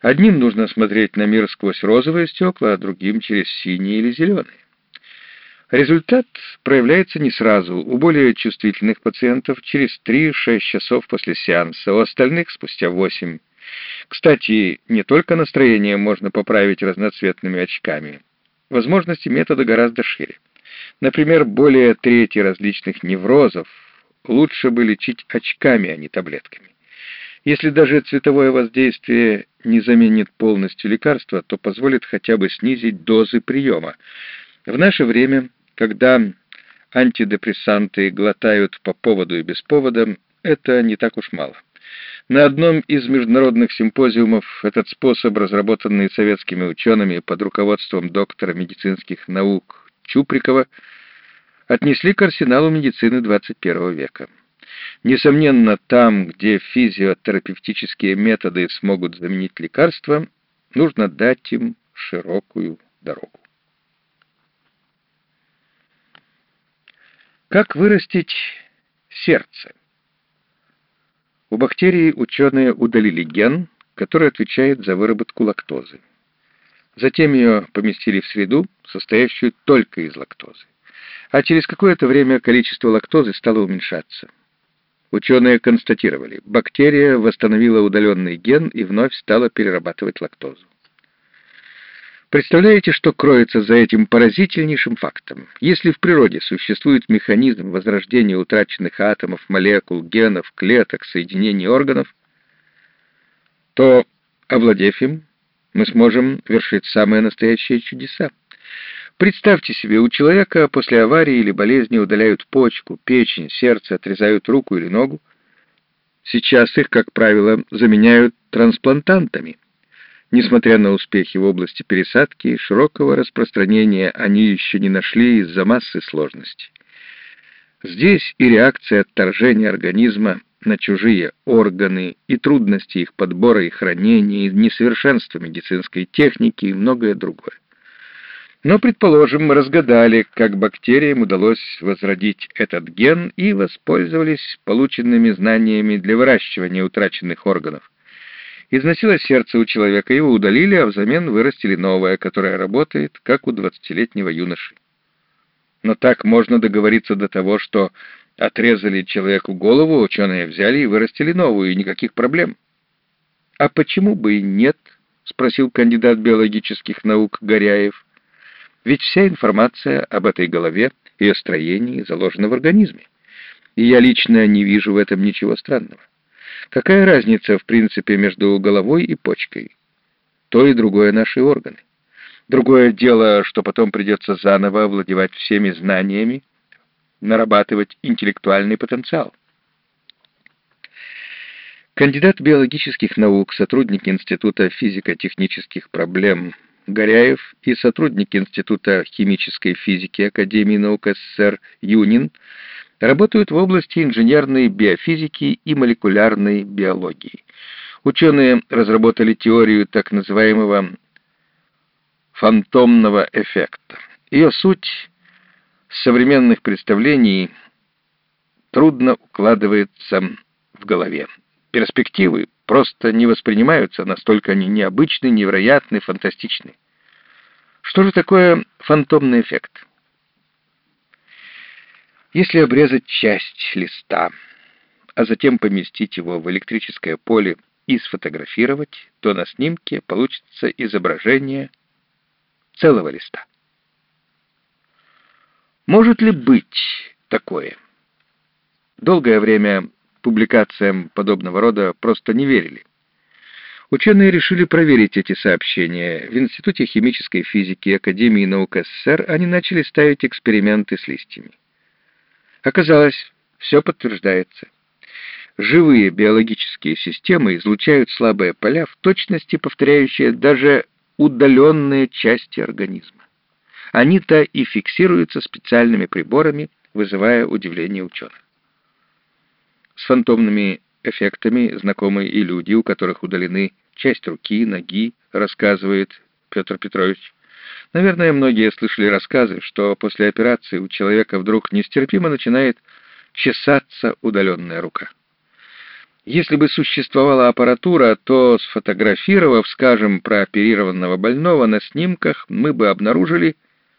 Одним нужно смотреть на мир сквозь розовые стекла, а другим через синие или зеленые. Результат проявляется не сразу. У более чувствительных пациентов через 3-6 часов после сеанса, у остальных спустя 8. Кстати, не только настроение можно поправить разноцветными очками. Возможности метода гораздо шире. Например, более трети различных неврозов лучше бы лечить очками, а не таблетками. Если даже цветовое воздействие не заменит полностью лекарства, то позволит хотя бы снизить дозы приема. В наше время, когда антидепрессанты глотают по поводу и без повода, это не так уж мало. На одном из международных симпозиумов этот способ, разработанный советскими учеными под руководством доктора медицинских наук Чуприкова, отнесли к арсеналу медицины 21 века. Несомненно, там, где физиотерапевтические методы смогут заменить лекарства, нужно дать им широкую дорогу. Как вырастить сердце? У бактерии ученые удалили ген, который отвечает за выработку лактозы. Затем ее поместили в среду, состоящую только из лактозы. А через какое-то время количество лактозы стало уменьшаться. Ученые констатировали, бактерия восстановила удаленный ген и вновь стала перерабатывать лактозу. Представляете, что кроется за этим поразительнейшим фактом? Если в природе существует механизм возрождения утраченных атомов, молекул, генов, клеток, соединений органов, то, овладев им, мы сможем вершить самые настоящие чудеса. Представьте себе, у человека после аварии или болезни удаляют почку, печень, сердце, отрезают руку или ногу. Сейчас их, как правило, заменяют трансплантантами. Несмотря на успехи в области пересадки, широкого распространения они еще не нашли из-за массы сложностей. Здесь и реакция отторжения организма на чужие органы, и трудности их подбора и хранения, и несовершенство медицинской техники, и многое другое. Но, предположим, мы разгадали, как бактериям удалось возродить этот ген и воспользовались полученными знаниями для выращивания утраченных органов. Износилось сердце у человека, его удалили, а взамен вырастили новое, которое работает, как у двадцатилетнего юноши. Но так можно договориться до того, что отрезали человеку голову, ученые взяли и вырастили новую, и никаких проблем. «А почему бы и нет?» — спросил кандидат биологических наук Горяев. Ведь вся информация об этой голове, ее строении заложена в организме. И я лично не вижу в этом ничего странного. Какая разница, в принципе, между головой и почкой? То и другое наши органы. Другое дело, что потом придется заново овладевать всеми знаниями, нарабатывать интеллектуальный потенциал. Кандидат биологических наук, сотрудник Института физико-технических проблем Горяев и сотрудник Института химической физики Академии наук СССР Юнин работают в области инженерной биофизики и молекулярной биологии. Ученые разработали теорию так называемого фантомного эффекта. Ее суть современных представлений трудно укладывается в голове. Перспективы просто не воспринимаются, настолько они необычны, невероятны, фантастичны. Что же такое фантомный эффект? Если обрезать часть листа, а затем поместить его в электрическое поле и сфотографировать, то на снимке получится изображение целого листа. Может ли быть такое? Долгое время публикациям подобного рода просто не верили. Ученые решили проверить эти сообщения. В Институте химической физики Академии наук СССР они начали ставить эксперименты с листьями. Оказалось, все подтверждается. Живые биологические системы излучают слабые поля, в точности повторяющие даже удаленные части организма. Они-то и фиксируются специальными приборами, вызывая удивление ученых. С фантомными эффектами знакомы и люди, у которых удалены часть руки, ноги, рассказывает Петр Петрович. Наверное, многие слышали рассказы, что после операции у человека вдруг нестерпимо начинает чесаться удаленная рука. Если бы существовала аппаратура, то, сфотографировав, скажем, прооперированного больного на снимках, мы бы обнаружили,